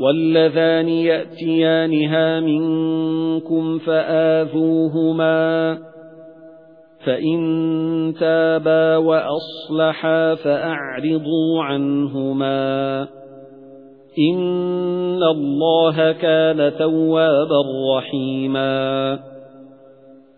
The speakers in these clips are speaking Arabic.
وَاللَّذَانِ يَأْتِيَانِهَا مِنكُمْ فَآذُوهُمَا فَإِن تَابَا وَأَصْلَحَا فَأَعْرِضُوا عَنْهُمَا إِنَّ اللَّهَ كَانَ تَوَّابًا رَّحِيمًا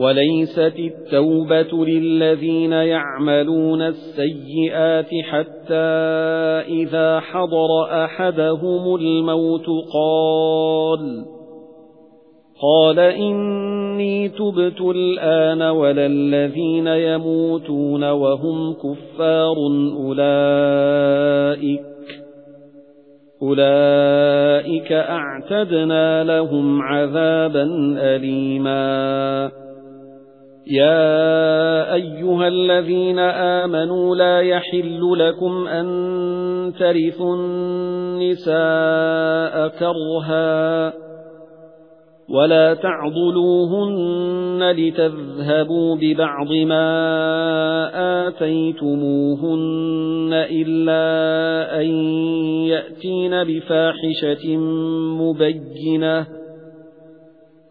وَلَيْسَتِ التَّوْبَةُ لِلَّذِينَ يَعْمَلُونَ السَّيِّئَاتِ حَتَّى إِذَا حَضَرَ أَحَدَهُمُ الْمَوْتُ قَالَ قَالَ إِنِّي تُبْتُ الْآنَ وَلَا الَّذِينَ يَمُوتُونَ وَهُمْ كُفَّارٌ أُولَئِكَ أُولَئِكَ أَعْتَدْنَا لَهُمْ عَذَابًا أَلِيمًا يَا أَيُّهَا الَّذِينَ آمَنُوا لَا يَحِلُّ لَكُمْ أَن تَرِثُوا النِّسَاءَ كَرْهًا وَلَا تَعْضُلُوهُنَّ لِتَذْهَبُوا بِبَعْضِ مَا آتَيْتُمُوهُنَّ إِلَّا أَن يَأْتِينَ بِفَاحِشَةٍ مُبَيِّنَةٍ